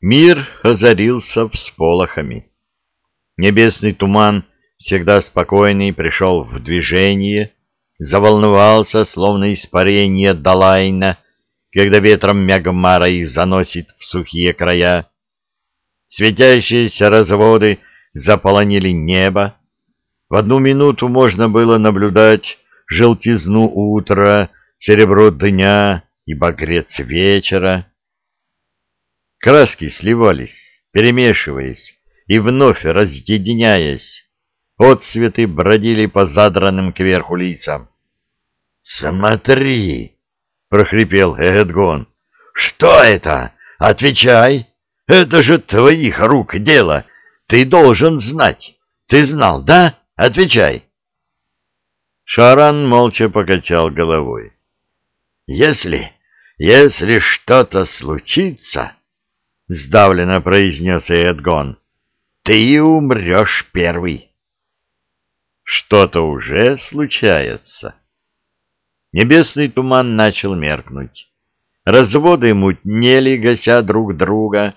Мир озарился всполохами. Небесный туман, всегда спокойный, пришел в движение, заволновался, словно испарение Далайна, когда ветром Мягмара их заносит в сухие края. Светящиеся разводы заполонили небо. В одну минуту можно было наблюдать желтизну утра, серебро дня и багрец вечера. Краски сливались, перемешиваясь и вновь разъединяясь. Отцветы бродили по задранным кверху лицам. «Смотри!» — прохрипел Эдгон. «Что это? Отвечай! Это же твоих рук дело! Ты должен знать! Ты знал, да? Отвечай!» Шаран молча покачал головой. «Если... если что-то случится...» — сдавленно произнес Эдгон. — Ты умрешь первый. Что-то уже случается. Небесный туман начал меркнуть. Разводы мутнели, гася друг друга,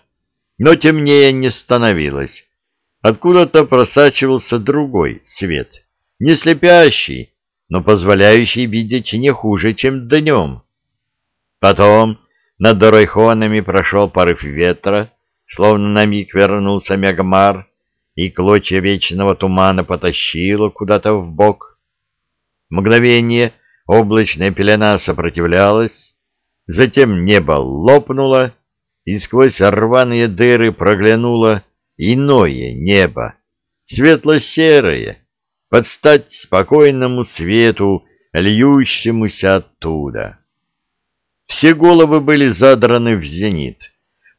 но темнее не становилось. Откуда-то просачивался другой свет, не слепящий, но позволяющий видеть не хуже, чем днем. Потом над Доройхонами прошел порыв ветра, словно на миг вернулся Мегмар, и клочья вечного тумана потащило куда-то в бок. Мгновение облачная пелена сопротивлялась, затем небо лопнуло, и сквозь рваные дыры проглянуло иное небо, светло-серое, под стать спокойному свету, льющемуся оттуда. Все головы были задраны в зенит,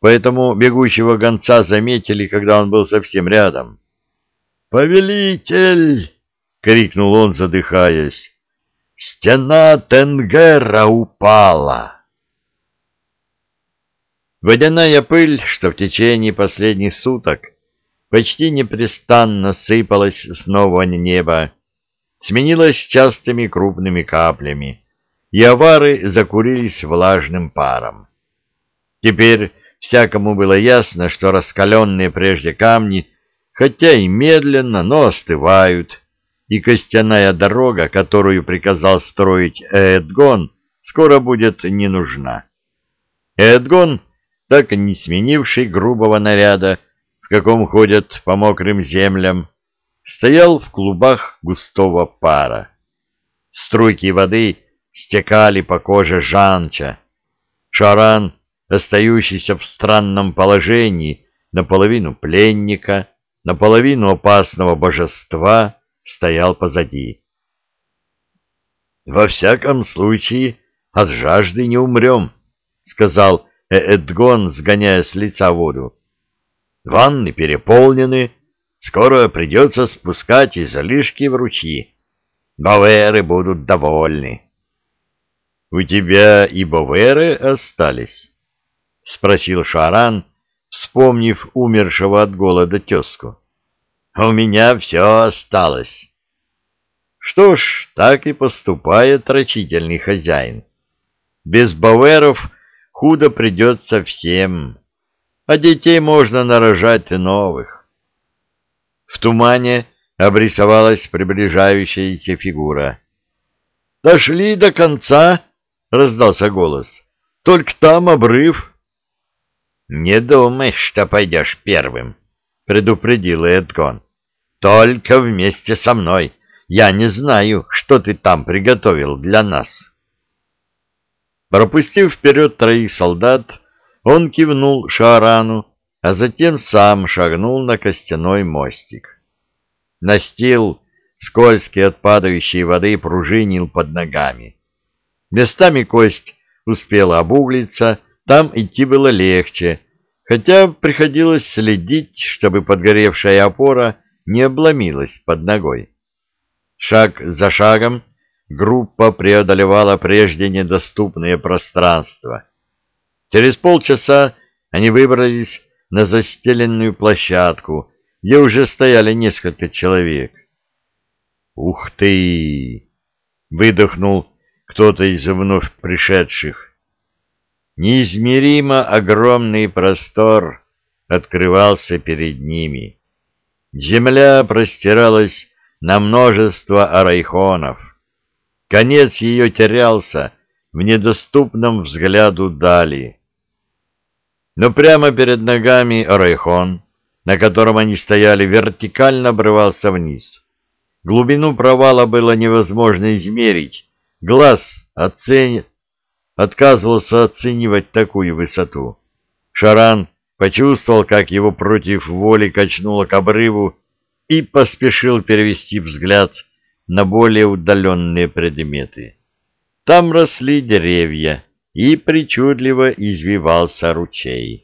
поэтому бегущего гонца заметили, когда он был совсем рядом. «Повелитель!» — крикнул он, задыхаясь. «Стена Тенгера упала!» Водяная пыль, что в течение последних суток почти непрестанно сыпалась с нового неба, сменилась частыми крупными каплями, и авары закурились влажным паром. Теперь всякому было ясно, что раскаленные прежде камни, хотя и медленно, но остывают, и костяная дорога, которую приказал строить Эдгон, скоро будет не нужна. Эдгон, так и не сменивший грубого наряда, в каком ходят по мокрым землям, стоял в клубах густого пара. Струйки воды стекали по коже Жанча. Шаран, остающийся в странном положении, наполовину пленника, наполовину опасного божества, стоял позади. «Во всяком случае, от жажды не умрем», — сказал Эдгон, сгоняя с лица воду. «Ванны переполнены, скоро придется спускать излишки в ручьи. Баверы будут довольны». — У тебя и боверы остались? — спросил Шаран, вспомнив умершего от голода тезку. — У меня все осталось. Что ж, так и поступает рачительный хозяин. Без боверов худо придется всем, а детей можно нарожать новых. В тумане обрисовалась приближающаяся фигура. «Дошли до конца!» Раздался голос. Только там обрыв. Не думай, что пойдешь первым, предупредил Эдгон. Только вместе со мной. Я не знаю, что ты там приготовил для нас. Пропустив вперед троих солдат, он кивнул Шаарану, а затем сам шагнул на костяной мостик. Настил, скользкий от падающей воды, пружинил под ногами. Местами кость успела обуглиться, там идти было легче, хотя приходилось следить, чтобы подгоревшая опора не обломилась под ногой. Шаг за шагом группа преодолевала прежде недоступные пространства. Через полчаса они выбрались на застеленную площадку, где уже стояли несколько человек. «Ух ты!» — выдохнул кто-то из вновь пришедших. Неизмеримо огромный простор открывался перед ними. Земля простиралась на множество арайхонов. Конец ее терялся в недоступном взгляду дали. Но прямо перед ногами арайхон, на котором они стояли, вертикально обрывался вниз. Глубину провала было невозможно измерить. Глаз оценит, отказывался оценивать такую высоту. Шаран почувствовал, как его против воли качнуло к обрыву и поспешил перевести взгляд на более удаленные предметы. Там росли деревья, и причудливо извивался ручей.